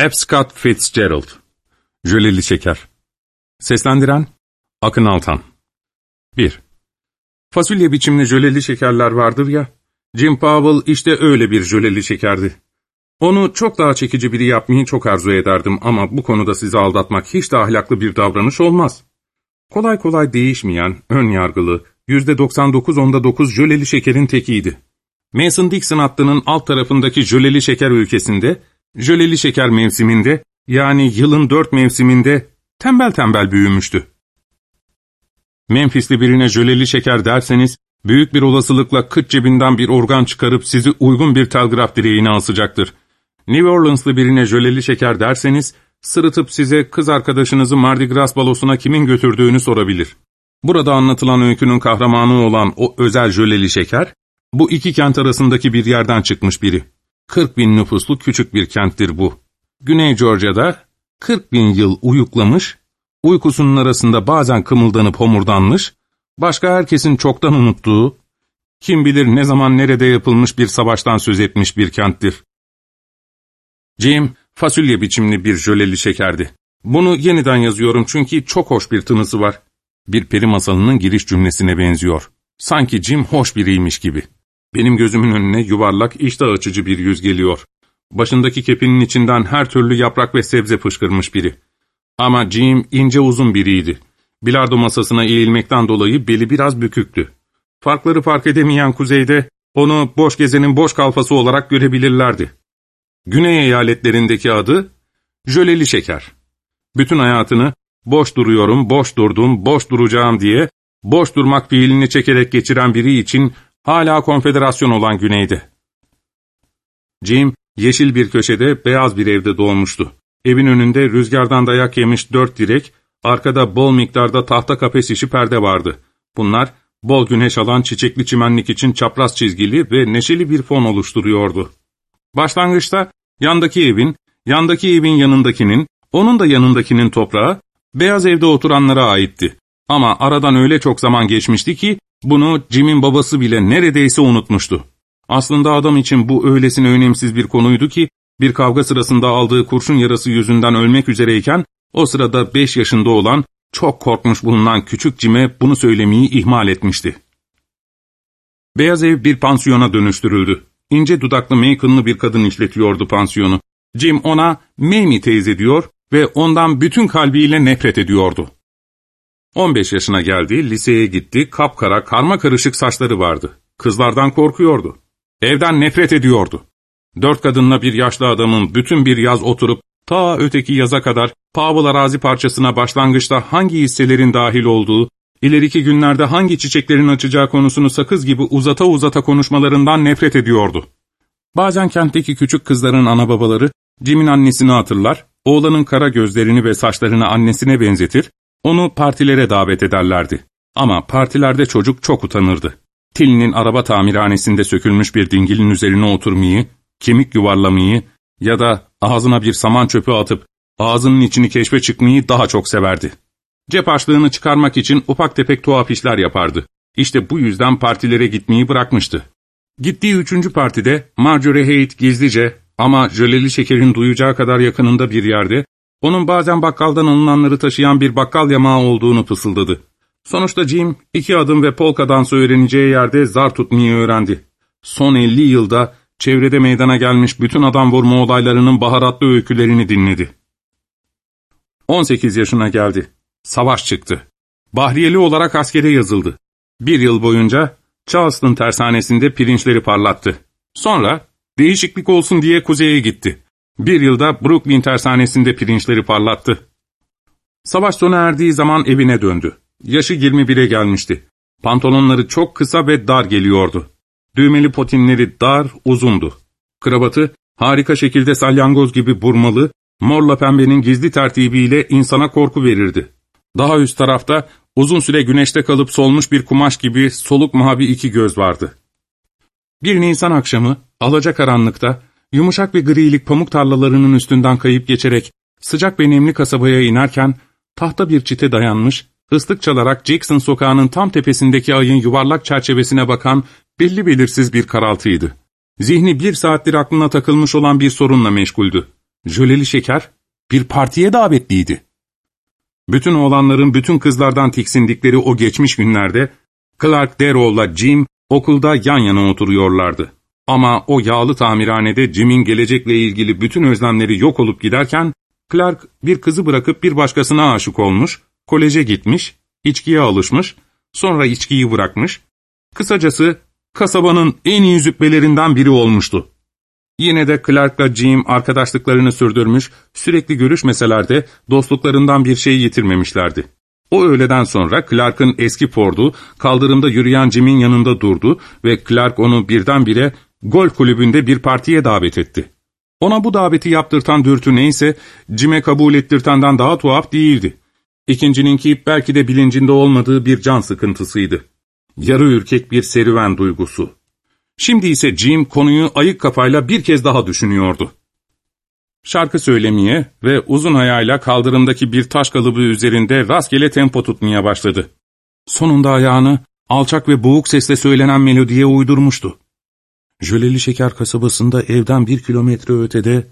F. Scott Fitzgerald Jöleli Şeker Seslendiren Akın Altan 1. Fasulye biçimli jöleli şekerler vardır ya, Jim Powell işte öyle bir jöleli şekerdi. Onu çok daha çekici biri yapmayı çok arzu ederdim ama bu konuda sizi aldatmak hiç de ahlaklı bir davranış olmaz. Kolay kolay değişmeyen, ön yargılı, %99 onda 9 jöleli şekerin tekiydi. Mason-Dixon hattının alt tarafındaki jöleli şeker ülkesinde, jöleli şeker mevsiminde, yani yılın dört mevsiminde tembel tembel büyümüştü. Memphisli birine jöleli şeker derseniz, büyük bir olasılıkla kıç cebinden bir organ çıkarıp sizi uygun bir telgraf direğine asacaktır. New Orleanslı birine jöleli şeker derseniz, sırıtıp size kız arkadaşınızı Mardi Gras balosuna kimin götürdüğünü sorabilir. Burada anlatılan öykünün kahramanı olan o özel jöleli şeker, bu iki kent arasındaki bir yerden çıkmış biri. 40 bin nüfuslu küçük bir kenttir bu. Güney Georgia'da 40 bin yıl uyuklamış, uykusunun arasında bazen kımıldanıp homurdanmış, başka herkesin çoktan unuttuğu, kim bilir ne zaman nerede yapılmış bir savaştan söz etmiş bir kenttir. Jim, fasulye biçimli bir jöleli şekerdi. Bunu yeniden yazıyorum çünkü çok hoş bir tınısı var. Bir peri masalının giriş cümlesine benziyor. Sanki Jim hoş biriymiş gibi. Benim gözümün önüne yuvarlak, iştah açıcı bir yüz geliyor. Başındaki kepinin içinden her türlü yaprak ve sebze fışkırmış biri. Ama Jim ince uzun biriydi. Bilardo masasına eğilmekten dolayı beli biraz büküktü. Farkları fark edemeyen kuzeyde onu boş gezenin boş kalfası olarak görebilirlerdi. Güney eyaletlerindeki adı Jöleli Şeker. Bütün hayatını boş duruyorum, boş durdum, boş duracağım diye boş durmak fiilini çekerek geçiren biri için hala konfederasyon olan güneydi. Jim, yeşil bir köşede, beyaz bir evde doğmuştu. Evin önünde rüzgardan dayak yemiş dört direk, arkada bol miktarda tahta kafes işi perde vardı. Bunlar, bol güneş alan çiçekli çimenlik için çapraz çizgili ve neşeli bir fon oluşturuyordu. Başlangıçta, yandaki evin, yandaki evin yanındakinin, onun da yanındakinin toprağı, beyaz evde oturanlara aitti. Ama aradan öyle çok zaman geçmişti ki, bunu Jim'in babası bile neredeyse unutmuştu. Aslında adam için bu öylesine önemsiz bir konuydu ki, bir kavga sırasında aldığı kurşun yarası yüzünden ölmek üzereyken, o sırada beş yaşında olan, çok korkmuş bulunan küçük Jim'e bunu söylemeyi ihmal etmişti. Beyaz ev bir pansiyona dönüştürüldü. İnce dudaklı Macon'lı bir kadın işletiyordu pansiyonu. Jim ona Mamie teyze diyor ve ondan bütün kalbiyle nefret ediyordu. 15 yaşına geldi, liseye gitti, kapkara, karma karışık saçları vardı. Kızlardan korkuyordu. Evden nefret ediyordu. Dört kadınla bir yaşlı adamın bütün bir yaz oturup ta öteki yaza kadar Pavel arazi parçasına başlangıçta hangi hisselerin dahil olduğu, ileriki günlerde hangi çiçeklerin açacağı konusunu sakız gibi uzata uzata konuşmalarından nefret ediyordu. Bazen kentteki küçük kızların ana babaları Jim'in annesini hatırlar, oğlanın kara gözlerini ve saçlarını annesine benzetir, onu partilere davet ederlerdi. Ama partilerde çocuk çok utanırdı. Tilly'nin araba tamirhanesinde sökülmüş bir dingilin üzerine oturmayı, kemik yuvarlamayı ya da ağzına bir saman çöpü atıp ağzının içini keşfe çıkmayı daha çok severdi. Cep harçlığını çıkarmak için ufak tefek tuhaf işler yapardı. İşte bu yüzden partilere gitmeyi bırakmıştı. Gittiği üçüncü partide Marjorie Haight gizlice ama jöleli şekerin duyacağı kadar yakınında bir yerde, onun bazen bakkaldan alınanları taşıyan bir bakkal yamağı olduğunu fısıldadı. Sonuçta Jim, iki adım ve polka dansı öğreneceği yerde zar tutmayı öğrendi. Son 50 yılda çevrede meydana gelmiş bütün adam vurma olaylarının baharatlı öykülerini dinledi. 18 yaşına geldi. Savaş çıktı. Bahriyeli olarak askere yazıldı. Bir yıl boyunca Charleston tersanesinde pirinçleri parlattı. Sonra değişiklik olsun diye kuzeye gitti. Bir yılda Brooklyn tersanesinde pirinçleri parlattı. Savaş sona erdiği zaman evine döndü. Yaşı 21'e gelmişti. Pantolonları çok kısa ve dar geliyordu. Düğmeli potinleri dar, uzundu. Kravatı harika şekilde salyangoz gibi burmalı, morla pembenin gizli tertibiyle insana korku verirdi. Daha üst tarafta uzun süre güneşte kalıp solmuş bir kumaş gibi soluk mavi iki göz vardı. Bir Nisan akşamı, alacakaranlıkta, yumuşak ve grilik pamuk tarlalarının üstünden kayıp geçerek sıcak ve nemli kasabaya inerken, tahta bir çite dayanmış, ıslık çalarak Jackson sokağının tam tepesindeki ayın yuvarlak çerçevesine bakan belli belirsiz bir karaltıydı. Zihni bir saattir aklına takılmış olan bir sorunla meşguldü. Jöleli şeker bir partiye davetliydi. Bütün oğlanların bütün kızlardan tiksindikleri o geçmiş günlerde Clark Darrow'la Jim okulda yan yana oturuyorlardı. Ama o yağlı tamirhanede Jim'in gelecekle ilgili bütün özlemleri yok olup giderken, Clark bir kızı bırakıp bir başkasına aşık olmuş, koleje gitmiş, içkiye alışmış, sonra içkiyi bırakmış. Kısacası kasabanın en iyi züppelerinden biri olmuştu. Yine de Clark'la Jim arkadaşlıklarını sürdürmüş, sürekli görüşmeseler de dostluklarından bir şey yitirmemişlerdi. O öğleden sonra Clark'ın eski Ford'u kaldırımda yürüyen Jim'in yanında durdu ve Clark onu birdenbire golf kulübünde bir partiye davet etti. Ona bu daveti yaptırtan dürtü neyse Jim'e kabul ettirtenden daha tuhaf değildi. İkincininki belki de bilincinde olmadığı bir can sıkıntısıydı. Yarı ürkek bir serüven duygusu. Şimdi ise Jim konuyu ayık kafayla bir kez daha düşünüyordu. Şarkı söylemeye ve uzun ayağıyla kaldırımdaki bir taş kalıbı üzerinde rastgele tempo tutmaya başladı. Sonunda ayağını alçak ve boğuk sesle söylenen melodiye uydurmuştu. Jöleli Şeker kasabasında evden bir kilometre ötede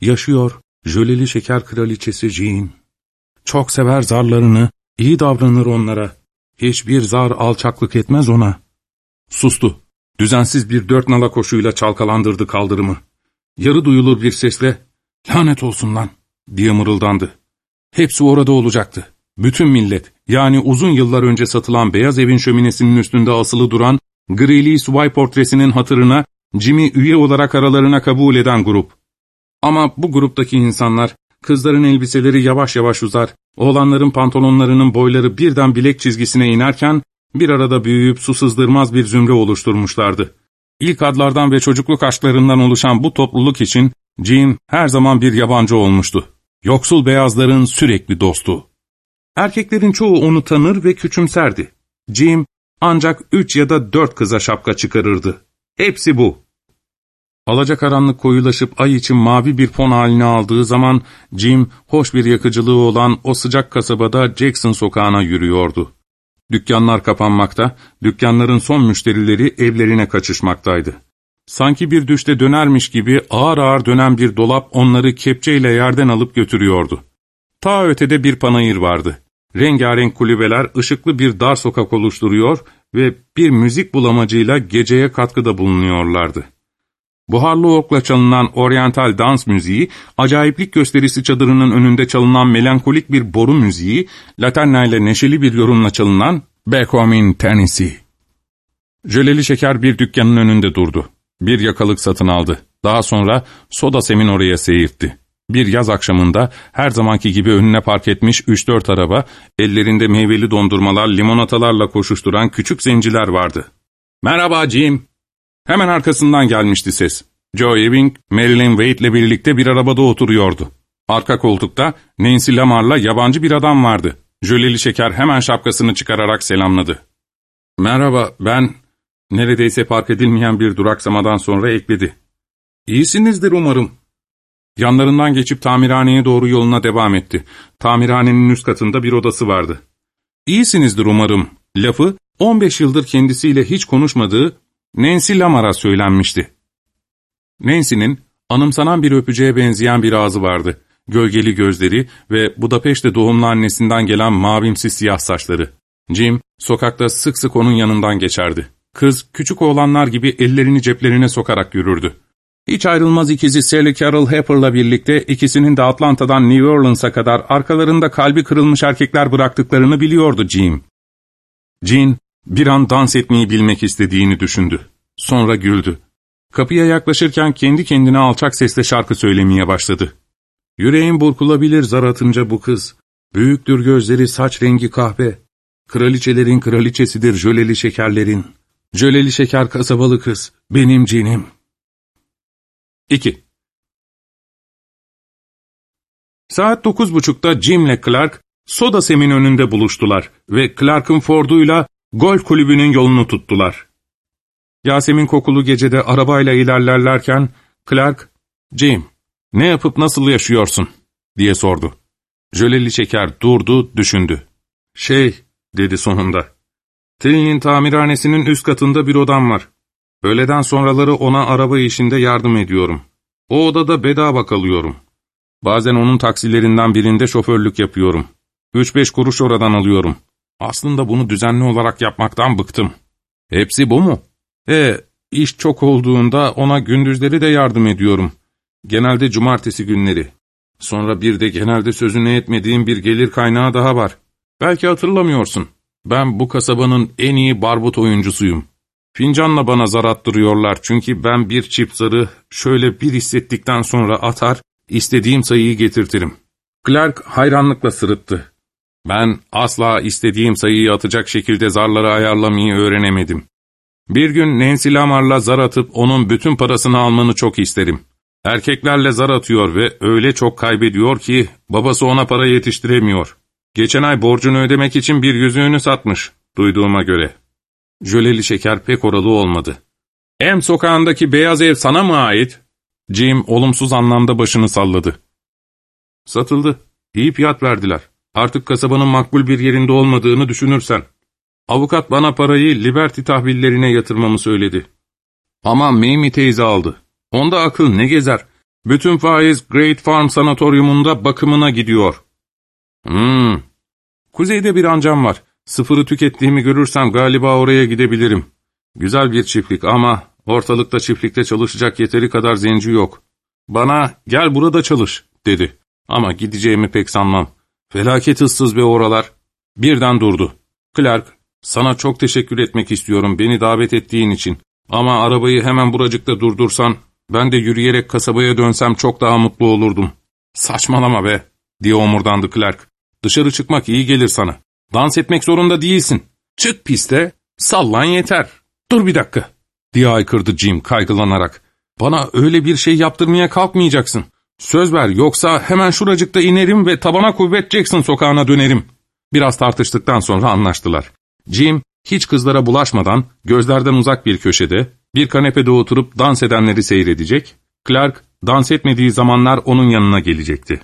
yaşıyor Jöleli Şeker kraliçesi Jean. Çok sever zarlarını, iyi davranır onlara. Hiçbir zar alçaklık etmez ona. Sustu. Düzensiz bir dört nala koşuyla çalkalandırdı kaldırımı. Yarı duyulur bir sesle, ''Lanet olsun lan!'' diye mırıldandı. Hepsi orada olacaktı. Bütün millet, yani uzun yıllar önce satılan beyaz evin şöminesinin üstünde asılı duran, grili subay portresinin hatırına Jimmy üye olarak aralarına kabul eden grup. Ama bu gruptaki insanlar, kızların elbiseleri yavaş yavaş uzar, oğlanların pantolonlarının boyları birden bilek çizgisine inerken, bir arada büyüyüp su sızdırmaz bir zümre oluşturmuşlardı. İlk adlardan ve çocukluk aşklarından oluşan bu topluluk için Jim her zaman bir yabancı olmuştu. Yoksul beyazların sürekli dostu. Erkeklerin çoğu onu tanır ve küçümserdi. Jim ancak üç ya da dört kıza şapka çıkarırdı. Hepsi bu. Alacakaranlık koyulaşıp ay için mavi bir fon halini aldığı zaman Jim hoş bir yakıcılığı olan o sıcak kasabada Jackson sokağına yürüyordu. Dükkanlar kapanmakta, dükkanların son müşterileri evlerine kaçışmaktaydı. Sanki bir düşte dönermiş gibi ağır ağır dönen bir dolap onları kepçeyle yerden alıp götürüyordu. Ta ötede bir panayır vardı. Rengarenk kulübeler ışıklı bir dar sokak oluşturuyor ve bir müzik bulamacıyla geceye katkıda bulunuyorlardı. Buharlı okla çalınan oryantal dans müziği, acayiplik gösterisi çadırının önünde çalınan melankolik bir boru müziği, laterna ile neşeli bir yorumla çalınan Back Home in Tennessee. Jöleli şeker bir dükkanın önünde durdu. Bir yakalık satın aldı. Daha sonra soda semin oraya seyirtti. Bir yaz akşamında her zamanki gibi önüne park etmiş 3-4 araba, ellerinde meyveli dondurmalar, limonatalarla koşuşturan küçük zenciler vardı. ''Merhaba Jim.'' Hemen arkasından gelmişti ses. Joe Ewing, Marilyn Wade ile birlikte bir arabada oturuyordu. Arka koltukta Nancy Lamar'la yabancı bir adam vardı. Jöleli şeker hemen şapkasını çıkararak selamladı. ''Merhaba, ben...'' Neredeyse fark edilmeyen bir duraksamadan sonra ekledi. ''İyisinizdir umarım.'' Yanlarından geçip tamirhaneye doğru yoluna devam etti. Tamirhanenin üst katında bir odası vardı. ''İyisinizdir umarım.'' Lafı 15 yıldır kendisiyle hiç konuşmadığı Nancy Lamar'a söylenmişti. Nancy'nin anımsanan bir öpücüğe benzeyen bir ağzı vardı. Gölgeli gözleri ve Budapeşte doğumlu annesinden gelen mavimsi siyah saçları. Jim, sokakta sık sık onun yanından geçerdi. Kız, küçük oğlanlar gibi ellerini ceplerine sokarak yürürdü. Hiç ayrılmaz ikizi Sally Carol Happer'la birlikte ikisinin de Atlanta'dan New Orleans'a kadar arkalarında kalbi kırılmış erkekler bıraktıklarını biliyordu Jim. Jean, bir an dans etmeyi bilmek istediğini düşündü. Sonra güldü. Kapıya yaklaşırken kendi kendine alçak sesle şarkı söylemeye başladı. Yüreğim burkulabilir zar atınca bu kız. Büyüktür gözleri saç rengi kahve. Kraliçelerin kraliçesidir jöleli şekerlerin. Jöleli şeker kasabalı kız, benim cinim. 2. Saat dokuz buçukta Jim ile Clark, Soda Sem'in önünde buluştular ve Clark'ın Ford'uyla golf kulübünün yolunu tuttular. Yasemin kokulu gecede arabayla ilerlerlerken Clark, ''Jim, ne yapıp nasıl yaşıyorsun?'' diye sordu. Jöleli şeker durdu, düşündü. ''Şey'' dedi sonunda. ''Tilly'nin tamirhanesinin üst katında bir odam var. Öğleden sonraları ona araba işinde yardım ediyorum. O odada bedava kalıyorum. Bazen onun taksilerinden birinde şoförlük yapıyorum. Üç beş kuruş oradan alıyorum. Aslında bunu düzenli olarak yapmaktan bıktım. Hepsi bu mu? E, iş çok olduğunda ona gündüzleri de yardım ediyorum. Genelde cumartesi günleri. Sonra bir de genelde sözünü etmediğim bir gelir kaynağı daha var. Belki hatırlamıyorsun. Ben bu kasabanın en iyi barbut oyuncusuyum. Fincanla bana zar attırıyorlar çünkü ben bir çift zarı şöyle bir hissettikten sonra atar, istediğim sayıyı getirtirim. Clark hayranlıkla sırıttı. Ben asla istediğim sayıyı atacak şekilde zarları ayarlamayı öğrenemedim. Bir gün Nancy Lamar'la zar atıp onun bütün parasını almanı çok isterim. Erkeklerle zar atıyor ve öyle çok kaybediyor ki babası ona para yetiştiremiyor. Geçen ay borcunu ödemek için bir yüzüğünü satmış, duyduğuma göre. Jöleli şeker pek oralı olmadı. Em sokağındaki beyaz ev sana mı ait? Jim olumsuz anlamda başını salladı. Satıldı. İyi fiyat verdiler. Artık kasabanın makbul bir yerinde olmadığını düşünürsen. Avukat bana parayı Liberty tahvillerine yatırmamı söyledi. Ama Mamie teyze aldı. Onda akıl ne gezer? Bütün faiz Great Farm Sanatoryumunda bakımına gidiyor. Hmm. Kuzeyde bir ancam var. Sıfırı tükettiğimi görürsem galiba oraya gidebilirim. Güzel bir çiftlik ama ortalıkta çiftlikte çalışacak yeteri kadar zenci yok. Bana gel burada çalış dedi. Ama gideceğimi pek sanmam. Felaket ıssız ve oralar. Birden durdu. Clark, sana çok teşekkür etmek istiyorum beni davet ettiğin için. Ama arabayı hemen buracıkta durdursan, ben de yürüyerek kasabaya dönsem çok daha mutlu olurdum. Saçmalama be, diye omurdandı Clark. Dışarı çıkmak iyi gelir sana. Dans etmek zorunda değilsin. Çık piste, sallan yeter. Dur bir dakika, diye aykırdı Jim kaygılanarak. Bana öyle bir şey yaptırmaya kalkmayacaksın. Söz ver yoksa hemen şuracıkta inerim ve tabana kuvvet Jackson sokağına dönerim. Biraz tartıştıktan sonra anlaştılar. Jim hiç kızlara bulaşmadan gözlerden uzak bir köşede bir kanepede oturup dans edenleri seyredecek, Clark dans etmediği zamanlar onun yanına gelecekti.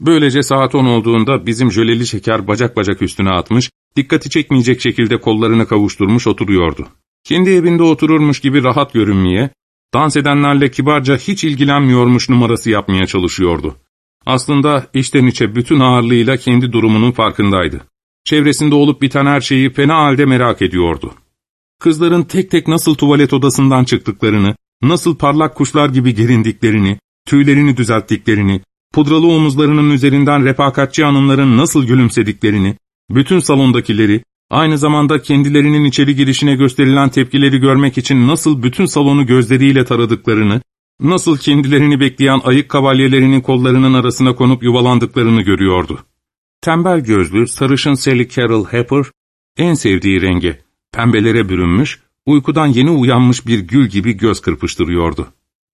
Böylece saat 10 olduğunda bizim jöleli şeker bacak bacak üstüne atmış, dikkati çekmeyecek şekilde kollarını kavuşturmuş oturuyordu. Kendi evinde otururmuş gibi rahat görünmeye, dans edenlerle kibarca hiç ilgilenmiyormuş numarası yapmaya çalışıyordu. Aslında içten içe bütün ağırlığıyla kendi durumunun farkındaydı. Çevresinde olup biten her şeyi fena halde merak ediyordu. Kızların tek tek nasıl tuvalet odasından çıktıklarını, nasıl parlak kuşlar gibi gerindiklerini, tüylerini düzelttiklerini, pudralı omuzlarının üzerinden refakatçi hanımların nasıl gülümsediklerini, bütün salondakileri, aynı zamanda kendilerinin içeri girişine gösterilen tepkileri görmek için nasıl bütün salonu gözleriyle taradıklarını, nasıl kendilerini bekleyen ayık kavalyelerinin kollarının arasına konup yuvalandıklarını görüyordu. Tembel gözlü, sarışın Sally Carol Hepper, en sevdiği renge, pembelere bürünmüş, uykudan yeni uyanmış bir gül gibi göz kırpıştırıyordu.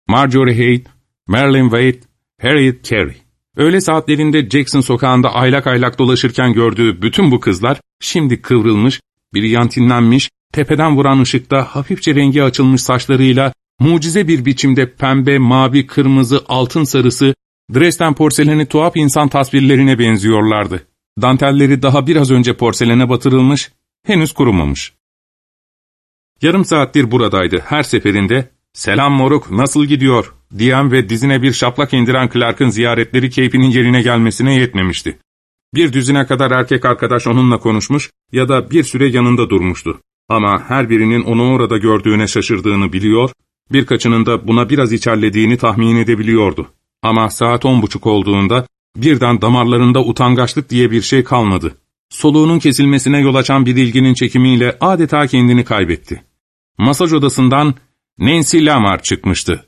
Marjorie Haight, Marilyn Wade, Harriet Carey. Öğle saatlerinde Jackson sokağında aylak aylak dolaşırken gördüğü bütün bu kızlar, şimdi kıvrılmış, brilyantinlenmiş, tepeden vuran ışıkta hafifçe rengi açılmış saçlarıyla, mucize bir biçimde pembe, mavi, kırmızı, altın sarısı, Dresden porseleni tuhaf insan tasvirlerine benziyorlardı. Dantelleri daha biraz önce porselene batırılmış, henüz kurumamış. Yarım saattir buradaydı. Her seferinde ''Selam moruk, nasıl gidiyor?'' Diyen ve dizine bir şaplak indiren Clark'ın ziyaretleri keyfinin yerine gelmesine yetmemişti. Bir düzine kadar erkek arkadaş onunla konuşmuş ya da bir süre yanında durmuştu. Ama her birinin onu orada gördüğüne şaşırdığını biliyor, birkaçının da buna biraz içerlediğini tahmin edebiliyordu. Ama saat on buçuk olduğunda birden damarlarında utangaçlık diye bir şey kalmadı. Soluğunun kesilmesine yol açan bir ilginin çekimiyle adeta kendini kaybetti. Masaj odasından Nancy Lamar çıkmıştı.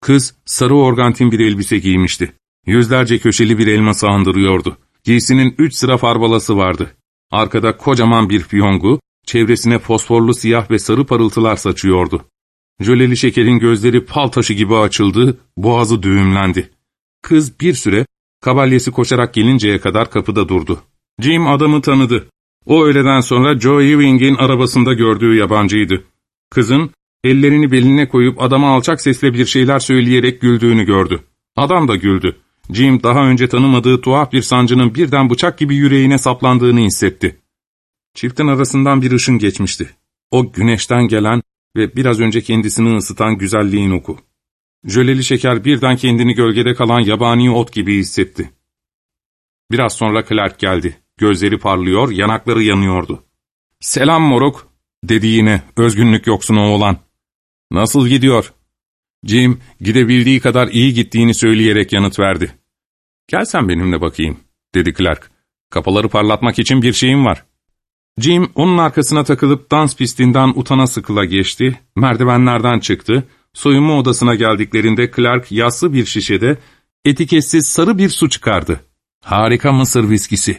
Kız sarı organtin bir elbise giymişti. Yüzlerce köşeli bir elması andırıyordu. Giysinin üç sıra farbalası vardı. Arkada kocaman bir fiyongu, çevresine fosforlu siyah ve sarı parıltılar saçıyordu. Jöleli şekerin gözleri fal taşı gibi açıldı, boğazı düğümlendi. Kız bir süre, kabalyesi koşarak gelinceye kadar kapıda durdu. Jim adamı tanıdı. O öğleden sonra Joe Ewing'in arabasında gördüğü yabancıydı. Kızın, ellerini beline koyup adama alçak sesle bir şeyler söyleyerek güldüğünü gördü. Adam da güldü. Jim daha önce tanımadığı tuhaf bir sancının birden bıçak gibi yüreğine saplandığını hissetti. Çiftin arasından bir ışın geçmişti. O güneşten gelen ve biraz önce kendisini ısıtan güzelliğin oku. Jöleli şeker birden kendini gölgede kalan yabani ot gibi hissetti. Biraz sonra Clark geldi. Gözleri parlıyor, yanakları yanıyordu. ''Selam moruk'' dedi yine özgünlük yoksunu oğlan. ''Nasıl gidiyor?'' Jim gidebildiği kadar iyi gittiğini söyleyerek yanıt verdi. ''Gel sen benimle bakayım'' dedi Clark. ''Kapaları parlatmak için bir şeyim var.'' Jim onun arkasına takılıp dans pistinden utana sıkıla geçti, merdivenlerden çıktı, soyunma odasına geldiklerinde Clark yassı bir şişede etiketsiz sarı bir su çıkardı. Harika Mısır viskisi.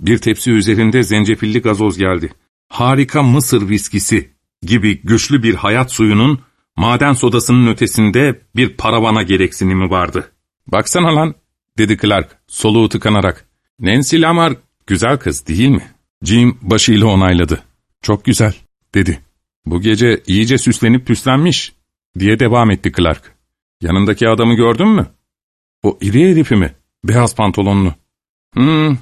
Bir tepsi üzerinde zencefilli gazoz geldi. Harika Mısır viskisi gibi güçlü bir hayat suyunun maden sodasının ötesinde bir paravana gereksinimi vardı. ''Baksana lan'' dedi Clark soluğu tıkanarak. ''Nancy Lamar güzel kız değil mi?'' Jim başıyla onayladı. ''Çok güzel'' dedi. ''Bu gece iyice süslenip püslenmiş'' diye devam etti Clark. ''Yanındaki adamı gördün mü?'' ''O iri herifi mi? Beyaz pantolonlu.'' ''Hmm,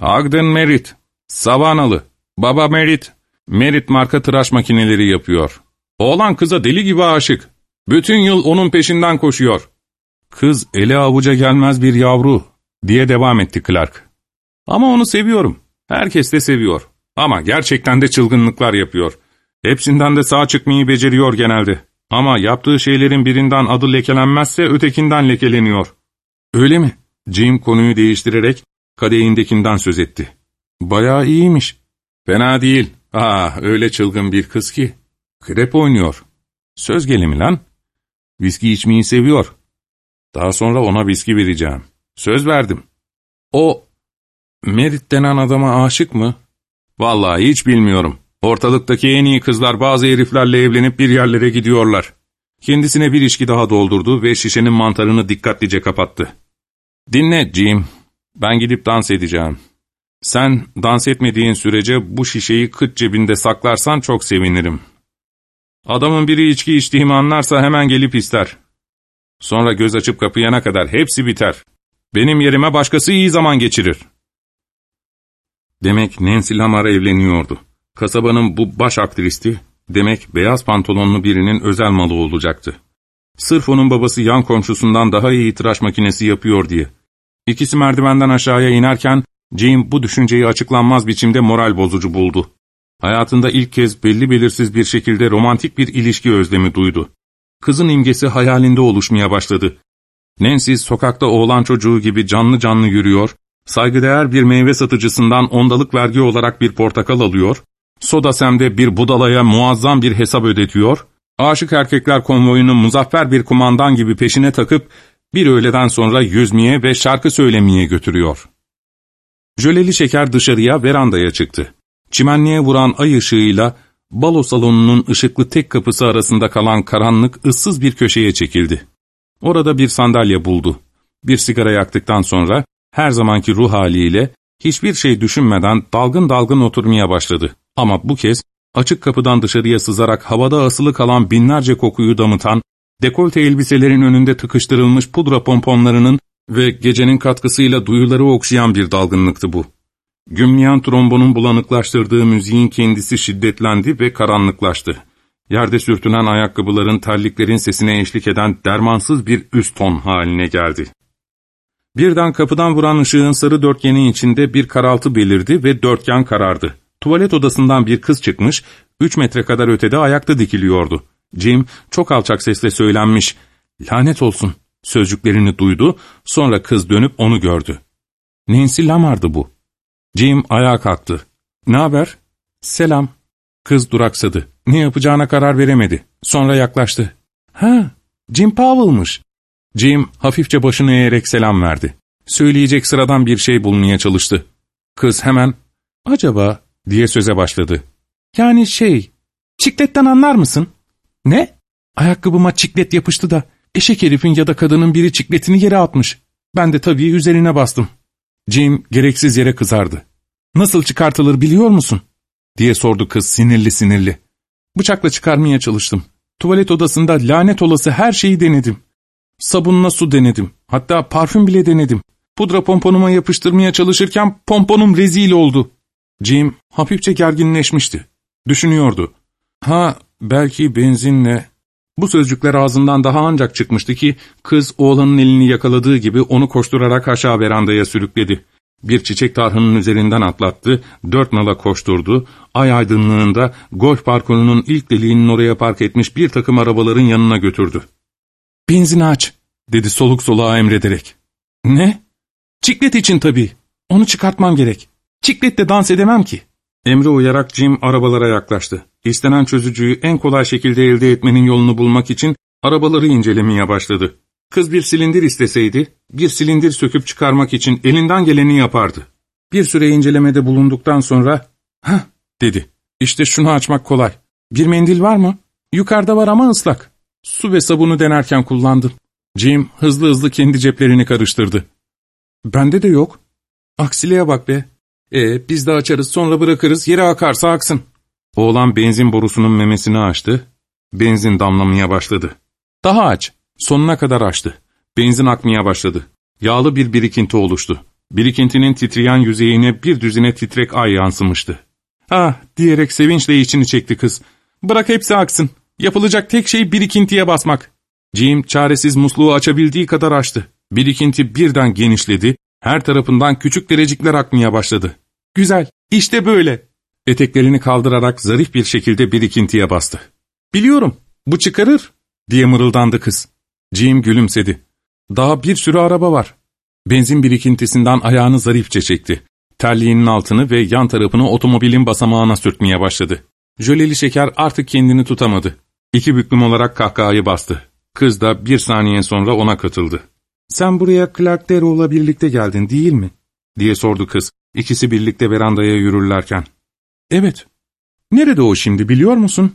Ogden Merritt, Savanalı, baba Merritt, Merritt marka tıraş makineleri yapıyor. Oğlan kıza deli gibi aşık. Bütün yıl onun peşinden koşuyor. Kız ele avuca gelmez bir yavru diye devam etti Clark. Ama onu seviyorum. Herkes de seviyor. Ama gerçekten de çılgınlıklar yapıyor. Hepsinden de sağ çıkmayı beceriyor genelde. Ama yaptığı şeylerin birinden adı lekelenmezse ötekinden lekeleniyor. Öyle mi? Jim konuyu değiştirerek kadehindekinden söz etti. Bayağı iyiymiş. Fena değil. Ah öyle çılgın bir kız ki. Krep oynuyor. Söz gelimi lan. Viski içmeyi seviyor. Daha sonra ona viski vereceğim. Söz verdim. O Merit denen adama aşık mı? Vallahi hiç bilmiyorum. Ortalıktaki en iyi kızlar bazı heriflerle evlenip bir yerlere gidiyorlar. Kendisine bir içki daha doldurdu ve şişenin mantarını dikkatlice kapattı. Dinle Jim, ben gidip dans edeceğim. Sen dans etmediğin sürece bu şişeyi kıt cebinde saklarsan çok sevinirim. Adamın biri içki içtiğimi anlarsa hemen gelip ister. Sonra göz açıp kapayana kadar hepsi biter. Benim yerime başkası iyi zaman geçirir. Demek Nancy Lamar evleniyordu. Kasabanın bu baş aktristi, demek beyaz pantolonlu birinin özel malı olacaktı. Sırf onun babası yan komşusundan daha iyi tıraş makinesi yapıyor diye. İkisi merdivenden aşağıya inerken, Jim bu düşünceyi açıklanmaz biçimde moral bozucu buldu. Hayatında ilk kez belli belirsiz bir şekilde romantik bir ilişki özlemi duydu. Kızın imgesi hayalinde oluşmaya başladı. Nancy sokakta oğlan çocuğu gibi canlı canlı yürüyor, saygıdeğer bir meyve satıcısından ondalık vergi olarak bir portakal alıyor, Soda Sem'de bir budalaya muazzam bir hesap ödetiyor, aşık erkekler konvoyunu muzaffer bir kumandan gibi peşine takıp bir öğleden sonra yüzmeye ve şarkı söylemeye götürüyor. Jöleli şeker dışarıya verandaya çıktı. Çimenliğe vuran ay ışığıyla balo salonunun ışıklı tek kapısı arasında kalan karanlık ıssız bir köşeye çekildi. Orada bir sandalye buldu. Bir sigara yaktıktan sonra her zamanki ruh haliyle hiçbir şey düşünmeden dalgın dalgın oturmaya başladı. Ama bu kez açık kapıdan dışarıya sızarak havada asılı kalan binlerce kokuyu damıtan, dekolte elbiselerin önünde tıkıştırılmış pudra pomponlarının ve gecenin katkısıyla duyuları okşayan bir dalgınlıktı bu. Gümleyen trombonun bulanıklaştırdığı müziğin kendisi şiddetlendi ve karanlıklaştı. Yerde sürtünen ayakkabıların terliklerin sesine eşlik eden dermansız bir üst ton haline geldi. Birden kapıdan vuran ışığın sarı dörtgeni içinde bir karaltı belirdi ve dörtgen karardı. Tuvalet odasından bir kız çıkmış, üç metre kadar ötede ayakta dikiliyordu. Jim çok alçak sesle söylenmiş, ''Lanet olsun.'' Sözcüklerini duydu, sonra kız dönüp onu gördü. Nancy Lamar'dı bu. Jim ayağa kalktı. ''Ne haber?'' ''Selam.'' Kız duraksadı. Ne yapacağına karar veremedi. Sonra yaklaştı. ''Ha, Jim Powell'mış.'' Jim hafifçe başını eğerek selam verdi. Söyleyecek sıradan bir şey bulmaya çalıştı. Kız hemen ''Acaba?'' diye söze başladı. ''Yani şey, çikletten anlar mısın?'' ''Ne?'' ''Ayakkabıma çiklet yapıştı da eşek herifin ya da kadının biri çikletini yere atmış. Ben de tabii üzerine bastım.'' Jim gereksiz yere kızardı. ''Nasıl çıkartılır biliyor musun?'' diye sordu kız sinirli sinirli. Bıçakla çıkarmaya çalıştım. Tuvalet odasında lanet olası her şeyi denedim. Sabunla su denedim. Hatta parfüm bile denedim. Pudra pomponuma yapıştırmaya çalışırken pomponum rezil oldu. Jim hafifçe gerginleşmişti. Düşünüyordu. Ha belki benzinle... Bu sözcükler ağzından daha ancak çıkmıştı ki kız oğlanın elini yakaladığı gibi onu koşturarak aşağı verandaya sürükledi. Bir çiçek tarhının üzerinden atlattı, dört nala koşturdu, ay aydınlığında golf parkurunun ilk deliğinin oraya park etmiş bir takım arabaların yanına götürdü. ''Benzini aç.'' dedi soluk soluğa emrederek. ''Ne?'' ''Çiklet için tabii. Onu çıkartmam gerek. Çiklette dans edemem ki.'' Emre uyarak Jim arabalara yaklaştı. İstenen çözücüyü en kolay şekilde elde etmenin yolunu bulmak için arabaları incelemeye başladı. Kız bir silindir isteseydi, bir silindir söküp çıkarmak için elinden geleni yapardı. Bir süre incelemede bulunduktan sonra, ''Hah'' dedi. ''İşte şunu açmak kolay. Bir mendil var mı? Yukarıda var ama ıslak. Su ve sabunu denerken kullandım.'' Jim hızlı hızlı kendi ceplerini karıştırdı. ''Bende de yok. Aksiliğe bak be. E biz de açarız sonra bırakırız yere akarsa aksın.'' Oğlan benzin borusunun memesini açtı. Benzin damlamaya başladı. ''Daha aç.'' Sonuna kadar açtı. Benzin akmaya başladı. Yağlı bir birikinti oluştu. Birikintinin titreyen yüzeyine bir düzine titrek ay yansımıştı. Ah diyerek sevinçle içini çekti kız. Bırak hepsi aksın. Yapılacak tek şey birikintiye basmak. Jim çaresiz musluğu açabildiği kadar açtı. Birikinti birden genişledi. Her tarafından küçük derecikler akmaya başladı. Güzel, işte böyle. Eteklerini kaldırarak zarif bir şekilde birikintiye bastı. Biliyorum, bu çıkarır, diye mırıldandı kız. Jim gülümsedi. Daha bir sürü araba var. Benzin birikintisinden ayağını zarifçe çekti. Terliğinin altını ve yan tarafını otomobilin basamağına sürtmeye başladı. Jöleli şeker artık kendini tutamadı. İki büklüm olarak kahkahayı bastı. Kız da bir saniye sonra ona katıldı. ''Sen buraya Clark Darrow'la birlikte geldin değil mi?'' diye sordu kız. İkisi birlikte verandaya yürürlerken. ''Evet. Nerede o şimdi biliyor musun?''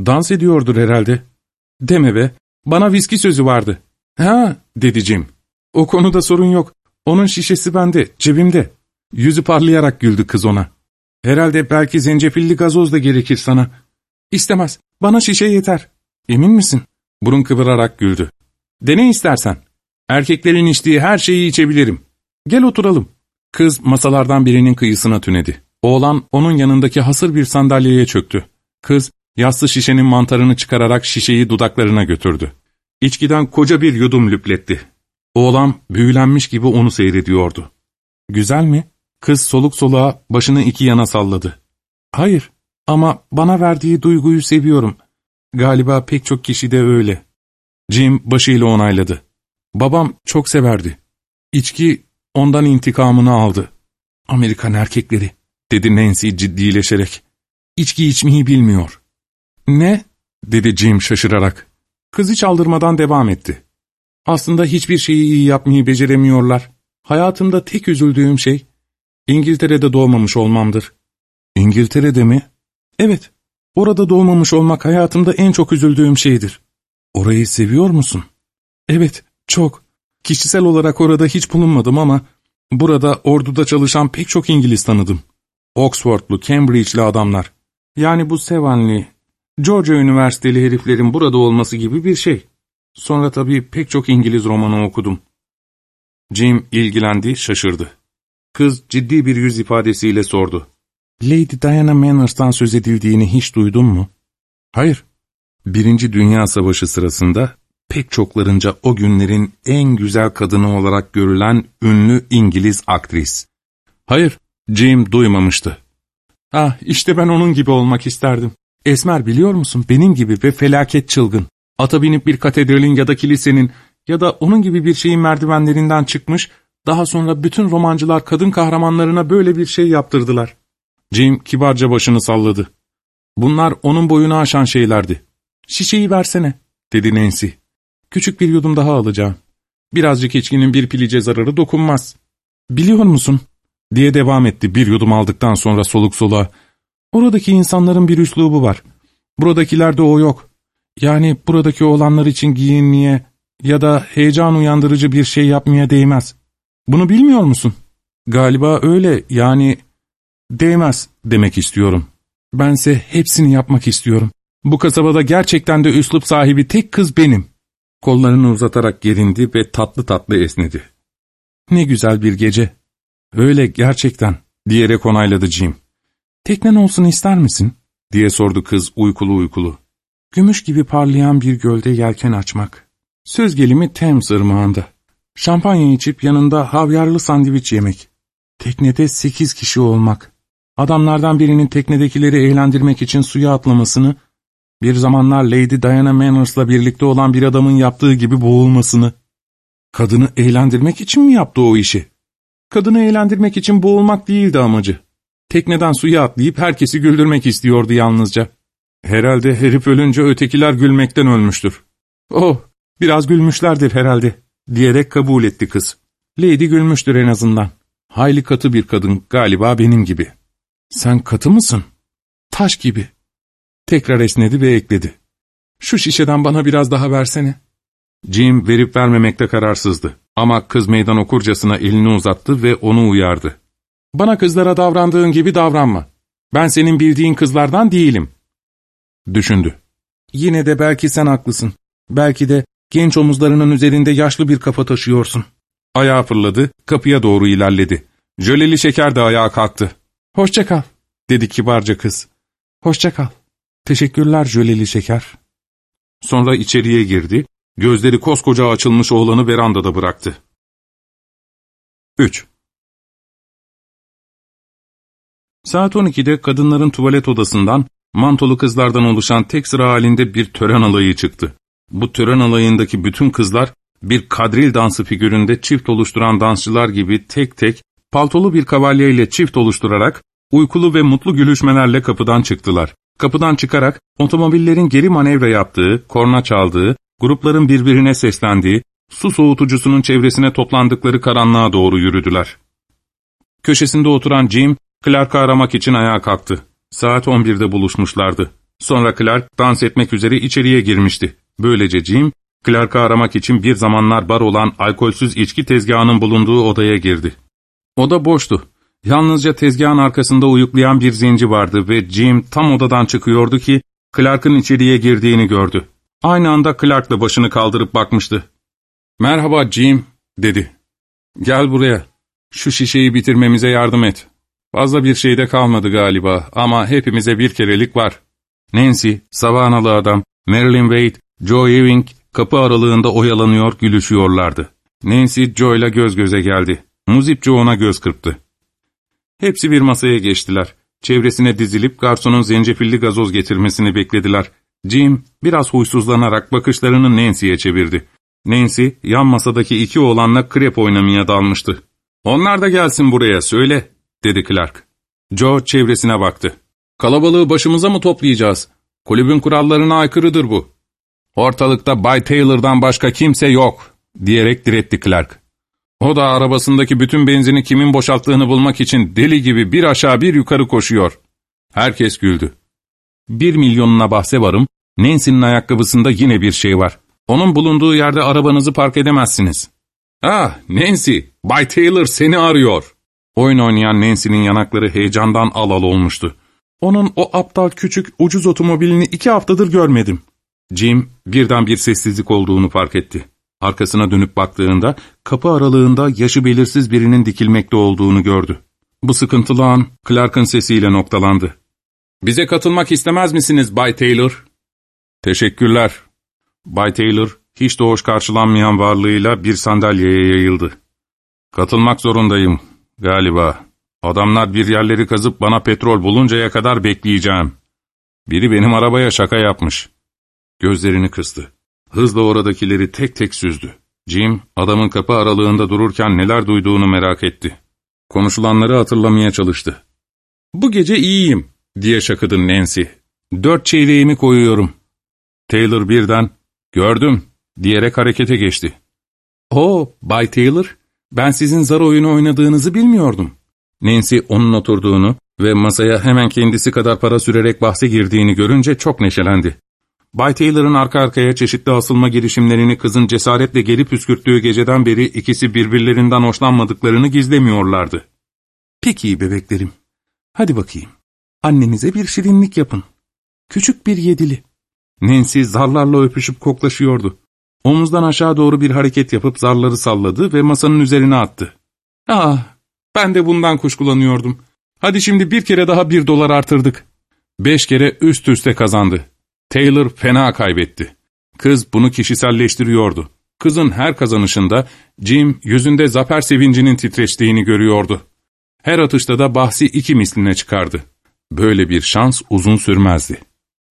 ''Dans ediyordur herhalde.'' ''Deme be, bana viski sözü vardı. Ha, dedi Jim. O konuda sorun yok. Onun şişesi bende, cebimde. Yüzü parlayarak güldü kız ona. Herhalde belki zencefilli gazoz da gerekir sana. İstemez, bana şişe yeter. Emin misin? Burun kıvırarak güldü. Dene istersen. Erkeklerin içtiği her şeyi içebilirim. Gel oturalım. Kız masalardan birinin kıyısına tünedi. Oğlan onun yanındaki hasır bir sandalyeye çöktü. Kız Yassı şişenin mantarını çıkararak şişeyi dudaklarına götürdü. İçkiden koca bir yudum lüpletti. Oğlan büyülenmiş gibi onu seyrediyordu. Güzel mi? Kız soluk soluğa başını iki yana salladı. Hayır ama bana verdiği duyguyu seviyorum. Galiba pek çok kişi de öyle. Jim başıyla onayladı. Babam çok severdi. İçki ondan intikamını aldı. Amerikan erkekleri, dedi Nancy ciddileşerek. İçki içmeyi bilmiyor. ''Ne?'' dedi Jim şaşırarak. Kız hiç aldırmadan devam etti. ''Aslında hiçbir şeyi iyi yapmayı beceremiyorlar. Hayatımda tek üzüldüğüm şey, İngiltere'de doğmamış olmamdır.'' ''İngiltere'de mi?'' ''Evet, orada doğmamış olmak hayatımda en çok üzüldüğüm şeydir.'' ''Orayı seviyor musun?'' ''Evet, çok. Kişisel olarak orada hiç bulunmadım ama burada orduda çalışan pek çok İngiliz tanıdım. Oxfordlu, Cambridge'li adamlar. Yani bu Sevanli, Georgia Üniversiteli heriflerin burada olması gibi bir şey. Sonra tabii pek çok İngiliz romanı okudum. Jim ilgilendi, şaşırdı. Kız ciddi bir yüz ifadesiyle sordu. Lady Diana Manners'tan söz edildiğini hiç duydun mu? Hayır. Birinci Dünya Savaşı sırasında pek çoklarınca o günlerin en güzel kadını olarak görülen ünlü İngiliz aktris. Hayır, Jim duymamıştı. Ah, işte ben onun gibi olmak isterdim. Esmer biliyor musun benim gibi ve felaket çılgın. Ata binip bir katedralin ya da kilisenin ya da onun gibi bir şeyin merdivenlerinden çıkmış, daha sonra bütün romancılar kadın kahramanlarına böyle bir şey yaptırdılar. Jim kibarca başını salladı. Bunlar onun boyunu aşan şeylerdi. Şişeyi versene, dedi Nancy. Küçük bir yudum daha alacağım. Birazcık içkinin bir pilice zararı dokunmaz. Biliyor musun? diye devam etti bir yudum aldıktan sonra soluk soluğa. Oradaki insanların bir üslubu var. Buradakilerde o yok. Yani buradaki olanlar için giyinmeye ya da heyecan uyandırıcı bir şey yapmaya değmez. Bunu bilmiyor musun? Galiba öyle yani değmez demek istiyorum. Bense hepsini yapmak istiyorum. Bu kasabada gerçekten de üslup sahibi tek kız benim. Kollarını uzatarak gerindi ve tatlı tatlı esnedi. Ne güzel bir gece. Öyle gerçekten diyerek onayladı Jim. Teknen olsun ister misin? diye sordu kız uykulu uykulu. Gümüş gibi parlayan bir gölde yelken açmak. Söz gelimi Thames ırmağında. Şampanya içip yanında havyarlı sandviç yemek. Teknede sekiz kişi olmak. Adamlardan birinin teknedekileri eğlendirmek için suya atlamasını, bir zamanlar Lady Diana Manners'la birlikte olan bir adamın yaptığı gibi boğulmasını. Kadını eğlendirmek için mi yaptı o işi? Kadını eğlendirmek için boğulmak değildi amacı. Tekneden suya atlayıp herkesi güldürmek istiyordu yalnızca. Herhalde herif ölünce ötekiler gülmekten ölmüştür. Oh, biraz gülmüşlerdir herhalde, diyerek kabul etti kız. Lady gülmüştür en azından. Hayli katı bir kadın, galiba benim gibi. Sen katı mısın? Taş gibi. Tekrar esnedi ve ekledi. Şu şişeden bana biraz daha versene. Jim verip vermemekte kararsızdı. Ama kız meydan okurcasına elini uzattı ve onu uyardı. Bana kızlara davrandığın gibi davranma. Ben senin bildiğin kızlardan değilim. Düşündü. Yine de belki sen haklısın. Belki de genç omuzlarının üzerinde yaşlı bir kafa taşıyorsun. Ayağa fırladı, kapıya doğru ilerledi. Jöleli şeker de ayağa kalktı. Hoşça kal, dedi kibarca kız. Hoşça kal. Teşekkürler jöleli şeker. Sonra içeriye girdi, gözleri koskoca açılmış oğlanı verandada bıraktı. 3. Saat 12'de kadınların tuvalet odasından mantolu kızlardan oluşan tek sıra halinde bir tören alayı çıktı. Bu tören alayındaki bütün kızlar bir kadril dansı figüründe çift oluşturan dansçılar gibi tek tek paltolu bir kavalye ile çift oluşturarak uykulu ve mutlu gülüşmelerle kapıdan çıktılar. Kapıdan çıkarak otomobillerin geri manevra yaptığı, korna çaldığı, grupların birbirine seslendiği, su soğutucusunun çevresine toplandıkları karanlığa doğru yürüdüler. Köşesinde oturan Jim, Clark'ı aramak için ayağa kalktı. Saat 11'de buluşmuşlardı. Sonra Clark dans etmek üzere içeriye girmişti. Böylece Jim, Clark'ı aramak için bir zamanlar bar olan alkolsüz içki tezgahının bulunduğu odaya girdi. Oda boştu. Yalnızca tezgahın arkasında uyuklayan bir zenci vardı ve Jim tam odadan çıkıyordu ki Clark'ın içeriye girdiğini gördü. Aynı anda Clark da başını kaldırıp bakmıştı. ''Merhaba Jim'' dedi. ''Gel buraya. Şu şişeyi bitirmemize yardım et. Fazla bir şey de kalmadı galiba ama hepimize bir kerelik var.'' Nancy, Savanalı adam, Marilyn Wade, Joe Ewing kapı aralığında oyalanıyor, gülüşüyorlardı. Nancy Joe'yla göz göze geldi. Muzip Joe ona göz kırptı. Hepsi bir masaya geçtiler. Çevresine dizilip garsonun zencefilli gazoz getirmesini beklediler. Jim biraz huysuzlanarak bakışlarını Nancy'ye çevirdi. Nancy yan masadaki iki oğlanla krep oynamaya dalmıştı. ''Onlar da gelsin buraya söyle'' dedi Clark. Joe çevresine baktı. ''Kalabalığı başımıza mı toplayacağız? Kulübün kurallarına aykırıdır bu.'' ''Ortalıkta Bay Taylor'dan başka kimse yok.'' diyerek diretti Clark. O da arabasındaki bütün benzini kimin boşalttığını bulmak için deli gibi bir aşağı bir yukarı koşuyor. Herkes güldü. Bir milyonuna bahse varım, Nancy'nin ayakkabısında yine bir şey var. Onun bulunduğu yerde arabanızı park edemezsiniz. Ah Nancy, Bay Taylor seni arıyor. Oyun oynayan Nancy'nin yanakları heyecandan al al olmuştu. Onun o aptal küçük ucuz otomobilini iki haftadır görmedim. Jim birden bir sessizlik olduğunu fark etti. Arkasına dönüp baktığında kapı aralığında yaşı belirsiz birinin dikilmekte olduğunu gördü. Bu sıkıntılı an Clark'ın sesiyle noktalandı. ''Bize katılmak istemez misiniz Bay Taylor?'' ''Teşekkürler.'' Bay Taylor hiç de hoş karşılanmayan varlığıyla bir sandalyeye yayıldı. ''Katılmak zorundayım galiba. Adamlar bir yerleri kazıp bana petrol buluncaya kadar bekleyeceğim. Biri benim arabaya şaka yapmış.'' Gözlerini kıstı. Hızla oradakileri tek tek süzdü. Jim, adamın kapı aralığında dururken neler duyduğunu merak etti. Konuşulanları hatırlamaya çalıştı. ''Bu gece iyiyim.'' diye şakıdı Nancy. ''Dört çeyreğimi koyuyorum.'' Taylor birden ''Gördüm.'' diyerek harekete geçti. ''Oo, Bay Taylor, ben sizin zar oyunu oynadığınızı bilmiyordum.'' Nancy onun oturduğunu ve masaya hemen kendisi kadar para sürerek bahse girdiğini görünce çok neşelendi. Bay Taylor'ın arka arkaya çeşitli asılma girişimlerini kızın cesaretle geri püskürttüğü geceden beri ikisi birbirlerinden hoşlanmadıklarını gizlemiyorlardı. Peki bebeklerim, hadi bakayım. Annenize bir şirinlik yapın. Küçük bir yedili. Nancy zarlarla öpüşüp koklaşıyordu. Omuzdan aşağı doğru bir hareket yapıp zarları salladı ve masanın üzerine attı. Ah, ben de bundan kuşkulanıyordum. Hadi şimdi bir kere daha bir dolar artırdık. Beş kere üst üste kazandı. Taylor fena kaybetti. Kız bunu kişiselleştiriyordu. Kızın her kazanışında Jim yüzünde zafer sevincinin titreştiğini görüyordu. Her atışta da bahsi iki misline çıkardı. Böyle bir şans uzun sürmezdi.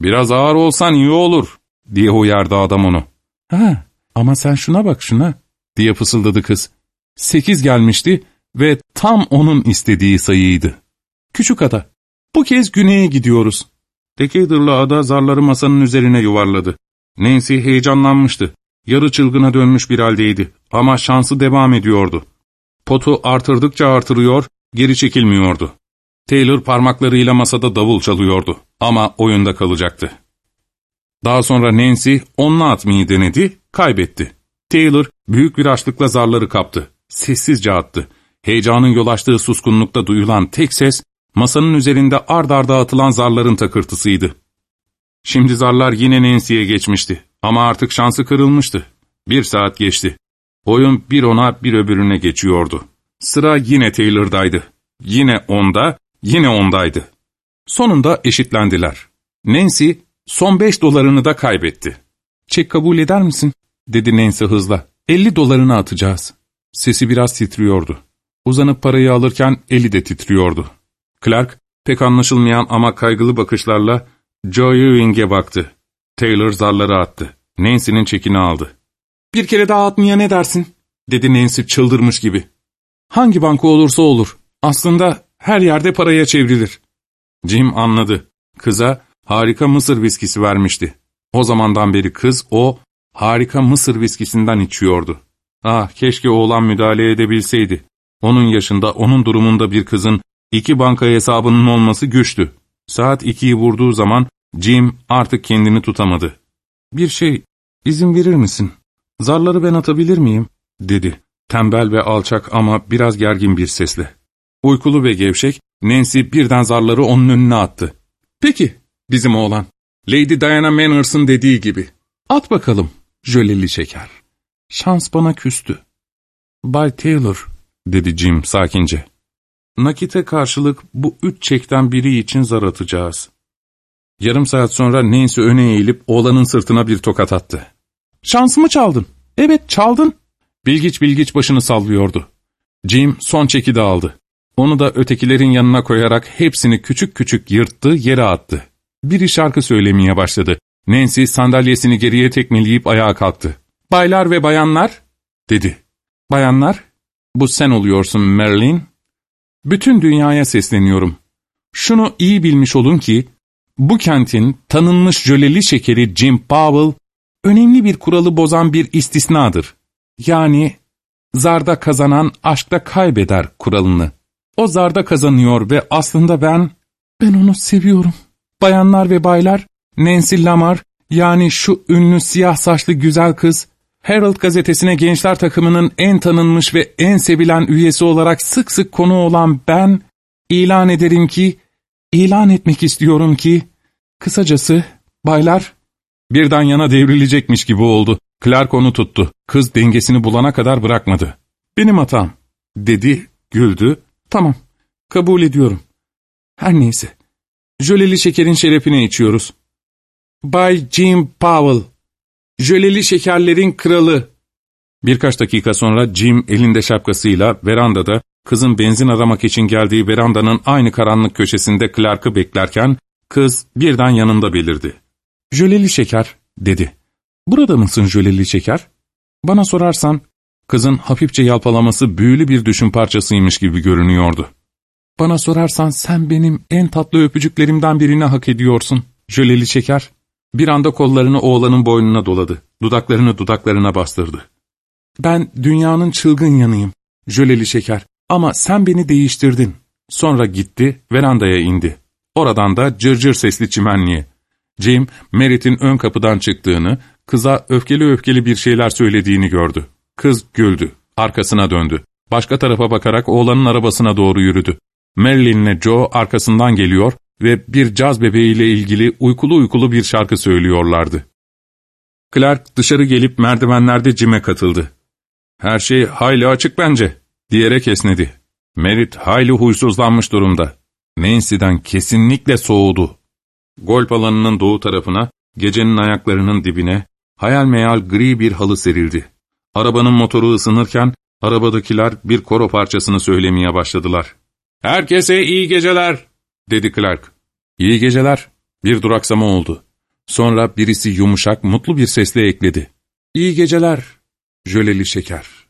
''Biraz ağır olsan iyi olur.'' diye uyardı adam onu. ''Ha ama sen şuna bak şuna.'' diye fısıldadı kız. Sekiz gelmişti ve tam onun istediği sayıydı. Küçük ada. Bu kez güneye gidiyoruz. Decatur'la ada zarları masanın üzerine yuvarladı. Nancy heyecanlanmıştı. Yarı çılgına dönmüş bir haldeydi ama şansı devam ediyordu. Potu artırdıkça artırıyor, geri çekilmiyordu. Taylor parmaklarıyla masada davul çalıyordu ama oyunda kalacaktı. Daha sonra Nancy onunla atmayı denedi, kaybetti. Taylor büyük bir açlıkla zarları kaptı. Sessizce attı. Heyecanın yol açtığı suskunlukta duyulan tek ses, masanın üzerinde ard arda atılan zarların takırtısıydı. Şimdi zarlar yine Nancy'ye geçmişti ama artık şansı kırılmıştı. Bir saat geçti. Oyun bir ona bir öbürüne geçiyordu. Sıra yine Taylor'daydı. Yine onda, yine ondaydı. Sonunda eşitlendiler. Nancy son beş dolarını da kaybetti. ''Çek kabul eder misin?'' dedi Nancy hızla. ''50 dolarını atacağız.'' Sesi biraz titriyordu. Uzanıp parayı alırken eli de titriyordu. Clark pek anlaşılmayan ama kaygılı bakışlarla Joe Ewing'e baktı. Taylor zarları attı. Nancy'nin çekini aldı. ''Bir kere daha atmaya ne dersin?'' dedi Nancy çıldırmış gibi. ''Hangi banka olursa olur. Aslında her yerde paraya çevrilir.'' Jim anladı. Kıza harika Mısır viskisi vermişti. O zamandan beri kız o harika Mısır viskisinden içiyordu. Ah keşke oğlan müdahale edebilseydi. Onun yaşında, onun durumunda bir kızın iki banka hesabının olması güçtü. Saat ikiyi vurduğu zaman Jim artık kendini tutamadı. ''Bir şey, izin verir misin? Zarları ben atabilir miyim?'' dedi. Tembel ve alçak ama biraz gergin bir sesle. Uykulu ve gevşek, Nancy birden zarları onun önüne attı. ''Peki, bizim oğlan. Lady Diana Manners'ın dediği gibi. At bakalım, jöleli şeker. Şans bana küstü.'' ''Bay Taylor'' dedi Jim sakince. ''Nakite karşılık bu üç çekten biri için zar atacağız.'' Yarım saat sonra Nancy öne eğilip oğlanın sırtına bir tokat attı. ''Şansımı çaldın. Evet çaldın.'' Bilgiç bilgiç başını sallıyordu. Jim son çeki de aldı. Onu da ötekilerin yanına koyarak hepsini küçük küçük yırttı, yere attı. Biri şarkı söylemeye başladı. Nancy sandalyesini geriye tekmeleyip ayağa kalktı. ''Baylar ve bayanlar'' dedi. ''Bayanlar, bu sen oluyorsun Marilyn. Bütün dünyaya sesleniyorum. Şunu iyi bilmiş olun ki, bu kentin tanınmış jöleli şekeri Jim Powell, önemli bir kuralı bozan bir istisnadır. Yani, zarda kazanan aşkta kaybeder kuralını. O zarda kazanıyor ve aslında ben, ben onu seviyorum. Bayanlar ve baylar, Nancy Lamar, yani şu ünlü siyah saçlı güzel kız, Herald gazetesine gençler takımının en tanınmış ve en sevilen üyesi olarak sık sık konu olan ben, ilan ederim ki, ilan etmek istiyorum ki, kısacası, baylar, birden yana devrilecekmiş gibi oldu. Clark onu tuttu. Kız dengesini bulana kadar bırakmadı. Benim hatam, dedi, güldü. Tamam, kabul ediyorum. Her neyse, jöleli şekerin şerefine içiyoruz. Bay Jim Powell, Jöleli şekerlerin kralı. Birkaç dakika sonra Jim elinde şapkasıyla verandada kızın benzin aramak için geldiği verandanın aynı karanlık köşesinde Clark'ı beklerken kız birden yanında belirdi. ''Jöleli şeker'' dedi. ''Burada mısın jöleli şeker?'' Bana sorarsan kızın hafifçe yalpalaması büyülü bir düşün parçasıymış gibi görünüyordu. ''Bana sorarsan sen benim en tatlı öpücüklerimden birini hak ediyorsun, jöleli şeker.'' Bir anda kollarını oğlanın boynuna doladı. Dudaklarını dudaklarına bastırdı. Ben dünyanın çılgın yanıyım. Jöleli şeker. Ama sen beni değiştirdin. Sonra gitti, verandaya indi. Oradan da cırcır sesli çimenliğe. Jim, Merit'in ön kapıdan çıktığını, kıza öfkeli öfkeli bir şeyler söylediğini gördü. Kız güldü. Arkasına döndü. Başka tarafa bakarak oğlanın arabasına doğru yürüdü. Marilyn ile Joe arkasından geliyor, ve bir caz bebeğiyle ilgili uykulu uykulu bir şarkı söylüyorlardı. Clark dışarı gelip merdivenlerde Jim'e katıldı. ''Her şey hayli açık bence.'' diyerek esnedi. Merit hayli huysuzlanmış durumda. Nancy'den kesinlikle soğudu. Golf alanının doğu tarafına, Gecenin ayaklarının dibine hayal meyal gri bir halı serildi. Arabanın motoru ısınırken arabadakiler bir koro parçasını söylemeye başladılar. ''Herkese iyi geceler!'' Dedi Clark. ''İyi geceler.'' Bir duraksama oldu. Sonra birisi yumuşak, mutlu bir sesle ekledi. ''İyi geceler, jöleli şeker.''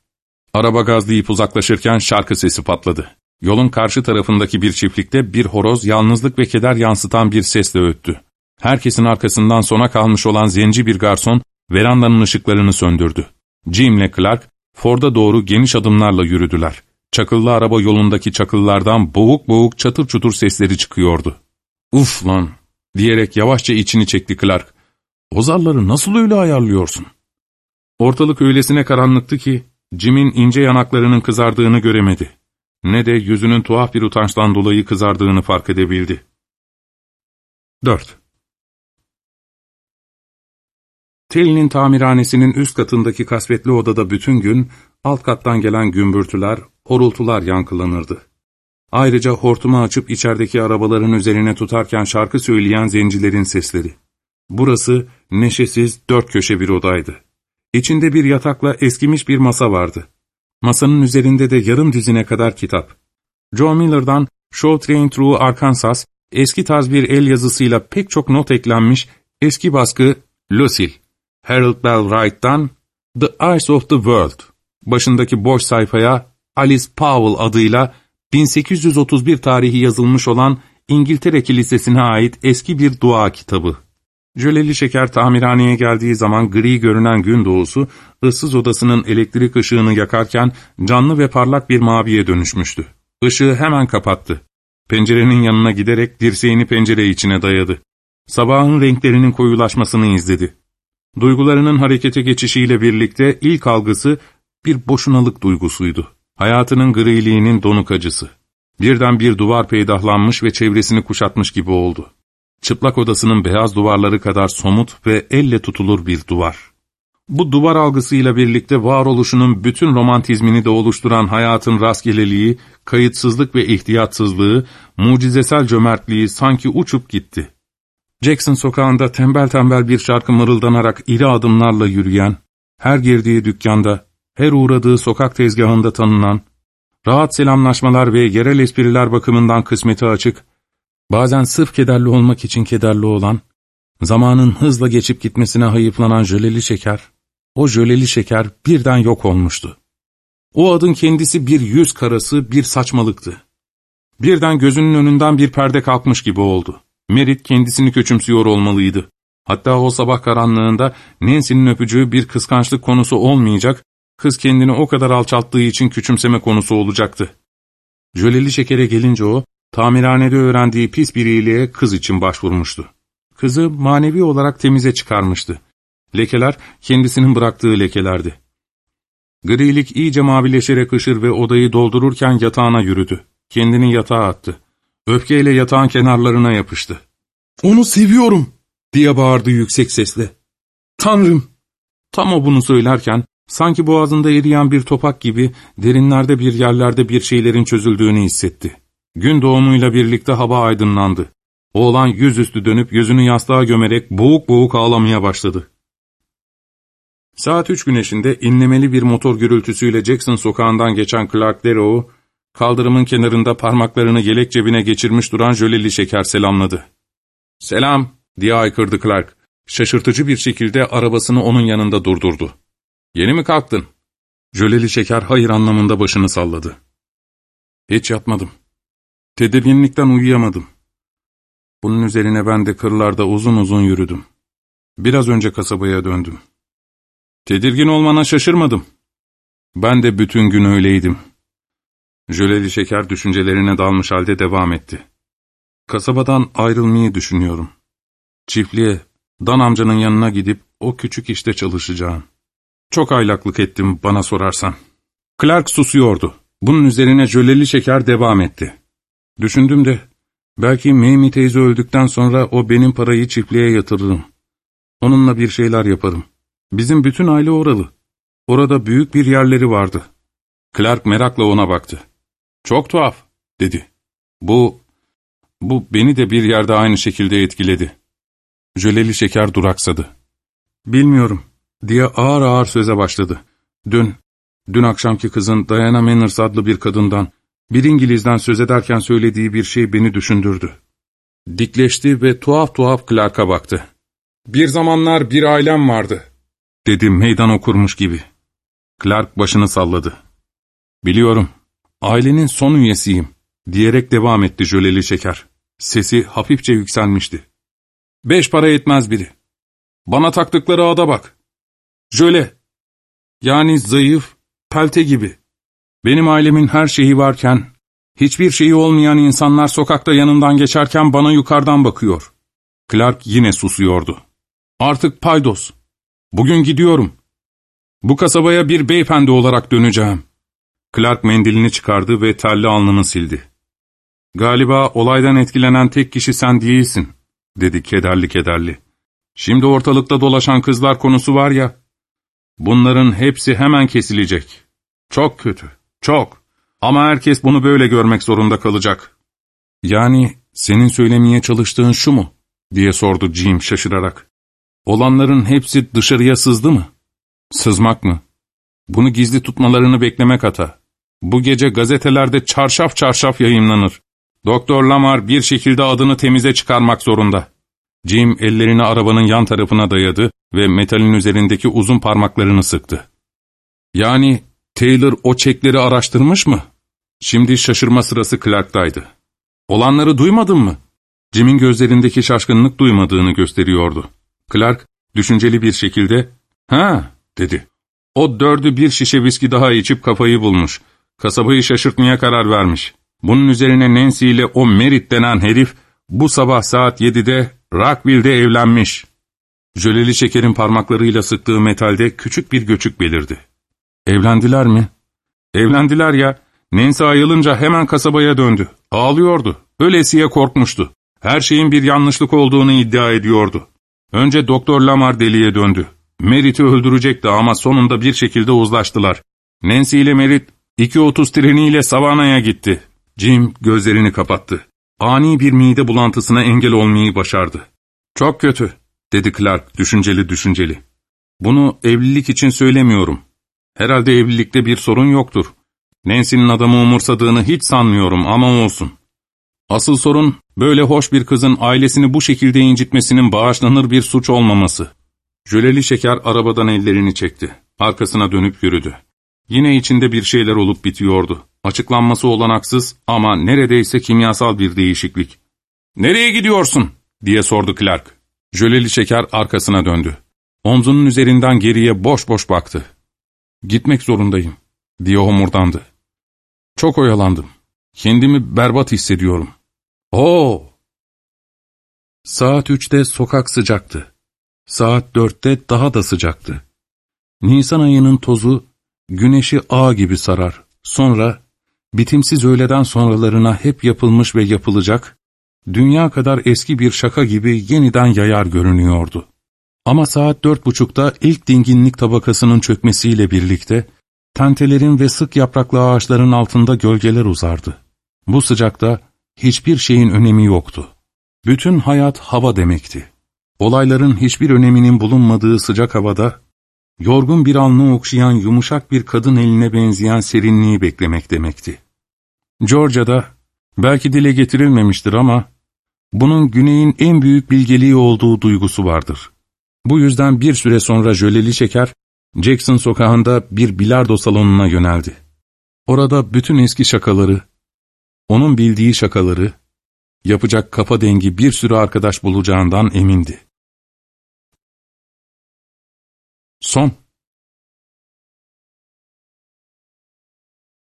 Araba gazlayıp uzaklaşırken şarkı sesi patladı. Yolun karşı tarafındaki bir çiftlikte bir horoz yalnızlık ve keder yansıtan bir sesle öttü. Herkesin arkasından sona kalmış olan zenci bir garson verandanın ışıklarını söndürdü. Jim ile Clark Ford'a doğru geniş adımlarla yürüdüler. Çakıllı araba yolundaki çakıllardan boğuk boğuk çatır çutur sesleri çıkıyordu. ''Uf lan!'' diyerek yavaşça içini çekti Clark. ''O zarları nasıl öyle ayarlıyorsun?'' Ortalık öylesine karanlıktı ki Jim'in ince yanaklarının kızardığını göremedi. Ne de yüzünün tuhaf bir utançtan dolayı kızardığını fark edebildi. 4. Tell'in tamirhanesinin üst katındaki kasvetli odada bütün gün alt kattan gelen gümbürtüler, horultular yankılanırdı. Ayrıca hortumu açıp içerideki arabaların üzerine tutarken şarkı söyleyen zencilerin sesleri. Burası neşesiz dört köşe bir odaydı. İçinde bir yatakla eskimiş bir masa vardı. Masanın üzerinde de yarım düzine kadar kitap. Joe Miller'dan Show Train Through Arkansas, eski tarz bir el yazısıyla pek çok not eklenmiş eski baskı Lucille. Harold Bell Wright'tan The Eyes of the World, başındaki boş sayfaya Alice Powell adıyla 1831 tarihi yazılmış olan İngiltere Kilisesi'ne ait eski bir dua kitabı. Jöleli şeker tamirhaneye geldiği zaman gri görünen gün doğusu, ıssız odasının elektrik ışığını yakarken canlı ve parlak bir maviye dönüşmüştü. Işığı hemen kapattı. Pencerenin yanına giderek dirseğini pencere içine dayadı. Sabahın renklerinin koyulaşmasını izledi. Duygularının harekete geçişiyle birlikte ilk algısı bir boşunalık duygusuydu. Hayatının griliğinin donuk acısı. Birden bir duvar peydahlanmış ve çevresini kuşatmış gibi oldu. Çıplak odasının beyaz duvarları kadar somut ve elle tutulur bir duvar. Bu duvar algısıyla birlikte varoluşunun bütün romantizmini de oluşturan hayatın rastgeleliği, kayıtsızlık ve ihtiyatsızlığı, mucizesel cömertliği sanki uçup gitti. Jackson sokağında tembel tembel bir şarkı mırıldanarak iri adımlarla yürüyen, her girdiği dükkanda, her uğradığı sokak tezgahında tanınan, rahat selamlaşmalar ve yerel espriler bakımından kısmeti açık, bazen sırf kederli olmak için kederli olan, zamanın hızla geçip gitmesine hayıflanan jöleli şeker, o jöleli şeker birden yok olmuştu. O adın kendisi bir yüz karası, bir saçmalıktı. Birden gözünün önünden bir perde kalkmış gibi oldu. Merit kendisini köçümsüyor olmalıydı. Hatta o sabah karanlığında Nancy'nin öpücüğü bir kıskançlık konusu olmayacak, kız kendini o kadar alçalttığı için küçümseme konusu olacaktı. Jöleli şekere gelince o, tamirhanede öğrendiği pis bir iyiliğe kız için başvurmuştu. Kızı manevi olarak temize çıkarmıştı. Lekeler kendisinin bıraktığı lekelerdi. Grilik iyice mavileşerek ışır ve odayı doldururken yatağına yürüdü. Kendini yatağa attı. Öfkeyle yatağın kenarlarına yapıştı. ''Onu seviyorum!'' diye bağırdı yüksek sesle. ''Tanrım!'' Tam o bunu söylerken, sanki boğazında eriyen bir topak gibi derinlerde bir yerlerde bir şeylerin çözüldüğünü hissetti. Gün doğumuyla birlikte hava aydınlandı. Oğlan yüzüstü dönüp yüzünü yastığa gömerek boğuk boğuk ağlamaya başladı. Saat üç güneşinde inlemeli bir motor gürültüsüyle Jackson sokağından geçen Clark Darrow'u Kaldırımın kenarında parmaklarını yelek cebine geçirmiş duran jöleli şeker selamladı. ''Selam!'' diye aykırdı Clark. Şaşırtıcı bir şekilde arabasını onun yanında durdurdu. ''Yeni mi kalktın?'' Jöleli şeker hayır anlamında başını salladı. ''Hiç yatmadım. Tedirginlikten uyuyamadım. Bunun üzerine ben de kırlarda uzun uzun yürüdüm. Biraz önce kasabaya döndüm. Tedirgin olmana şaşırmadım. Ben de bütün gün öyleydim.'' Jöleli şeker düşüncelerine dalmış halde devam etti. Kasabadan ayrılmayı düşünüyorum. Çiftliğe, Dan amcanın yanına gidip o küçük işte çalışacağım. Çok aylaklık ettim bana sorarsan. Clark susuyordu. Bunun üzerine jöleli şeker devam etti. Düşündüm de, belki Mamie teyze öldükten sonra o benim parayı çiftliğe yatırırım. Onunla bir şeyler yaparım. Bizim bütün aile oralı. Orada büyük bir yerleri vardı. Clark merakla ona baktı. Çok tuhaf, dedi. Bu, bu beni de bir yerde aynı şekilde etkiledi. Jöleli şeker duraksadı. Bilmiyorum diye ağır ağır söze başladı. Dün, dün akşamki kızın Diana Manners adlı bir kadından, bir İngiliz'den söz ederken söylediği bir şey beni düşündürdü. Dikleşti ve tuhaf tuhaf Clark'a baktı. ''Bir zamanlar bir ailem vardı.'' dedi meydan okurmuş gibi. Clark başını salladı. ''Biliyorum, ailenin son üyesiyim.'' diyerek devam etti jöleli şeker. Sesi hafifçe yükselmişti. ''Beş para etmez biri. Bana taktıkları ada bak. Jöle. Yani zayıf, pelte gibi. Benim ailemin her şeyi varken, hiçbir şeyi olmayan insanlar sokakta yanından geçerken bana yukarıdan bakıyor. Clark yine susuyordu. Artık paydos. Bugün gidiyorum. Bu kasabaya bir beyefendi olarak döneceğim. Clark mendilini çıkardı ve terli alnını sildi. Galiba olaydan etkilenen tek kişi sen değilsin, dedi kederli kederli. Şimdi ortalıkta dolaşan kızlar konusu var ya, bunların hepsi hemen kesilecek. Çok kötü, çok. Ama herkes bunu böyle görmek zorunda kalacak. Yani senin söylemeye çalıştığın şu mu? diye sordu Jim şaşırarak. Olanların hepsi dışarıya sızdı mı? Sızmak mı? Bunu gizli tutmalarını beklemek hata. Bu gece gazetelerde çarşaf çarşaf yayınlanır. Doktor Lamar bir şekilde adını temize çıkarmak zorunda. Jim ellerini arabanın yan tarafına dayadı ve metalin üzerindeki uzun parmaklarını sıktı. Yani Taylor o çekleri araştırmış mı? Şimdi şaşırma sırası Clark'taydı. Olanları duymadın mı? Jim'in gözlerindeki şaşkınlık duymadığını gösteriyordu. Clark düşünceli bir şekilde ''Ha'' dedi. O dördü bir şişe viski daha içip kafayı bulmuş. Kasabayı şaşırtmaya karar vermiş. Bunun üzerine Nancy ile o Merit denen herif bu sabah saat 7'de Rockville'de evlenmiş. Jöleli şekerin parmaklarıyla sıktığı metalde küçük bir göçük belirdi. Evlendiler mi? Evlendiler ya. Nancy ayılınca hemen kasabaya döndü. Ağlıyordu. Öylesiye korkmuştu. Her şeyin bir yanlışlık olduğunu iddia ediyordu. Önce Doktor Lamar deliye döndü. Merit'i öldürecekti ama sonunda bir şekilde uzlaştılar. Nancy ile Merit 2.30 treniyle Savana'ya gitti. Jim gözlerini kapattı. Ani bir mide bulantısına engel olmayı başardı. ''Çok kötü.'' dedi Clark düşünceli düşünceli. ''Bunu evlilik için söylemiyorum. Herhalde evlilikte bir sorun yoktur. Nancy'nin adamı umursadığını hiç sanmıyorum ama olsun. Asıl sorun böyle hoş bir kızın ailesini bu şekilde incitmesinin bağışlanır bir suç olmaması. Jöleli şeker arabadan ellerini çekti. Arkasına dönüp yürüdü. Yine içinde bir şeyler olup bitiyordu. Açıklanması olanaksız ama neredeyse kimyasal bir değişiklik. ''Nereye gidiyorsun?'' diye sordu Clark. Jöleli şeker arkasına döndü. Omzunun üzerinden geriye boş boş baktı. ''Gitmek zorundayım.'' diye homurdandı. ''Çok oyalandım. Kendimi berbat hissediyorum.'' ''Oo!'' Saat üçte sokak sıcaktı. Saat dörtte daha da sıcaktı. Nisan ayının tozu güneşi ağ gibi sarar. Sonra bitimsiz öğleden sonralarına hep yapılmış ve yapılacak, dünya kadar eski bir şaka gibi yeniden yayar görünüyordu. Ama saat dört buçukta ilk dinginlik tabakasının çökmesiyle birlikte, tentelerin ve sık yapraklı ağaçların altında gölgeler uzardı. Bu sıcakta hiçbir şeyin önemi yoktu. Bütün hayat hava demekti. Olayların hiçbir öneminin bulunmadığı sıcak havada, yorgun bir alnı okşayan yumuşak bir kadın eline benzeyen serinliği beklemek demekti. Georgia'da, belki dile getirilmemiştir ama, bunun güneyin en büyük bilgeliği olduğu duygusu vardır. Bu yüzden bir süre sonra jöleli şeker, Jackson sokağında bir bilardo salonuna yöneldi. Orada bütün eski şakaları, onun bildiği şakaları, yapacak kafa dengi bir sürü arkadaş bulacağından emindi. Son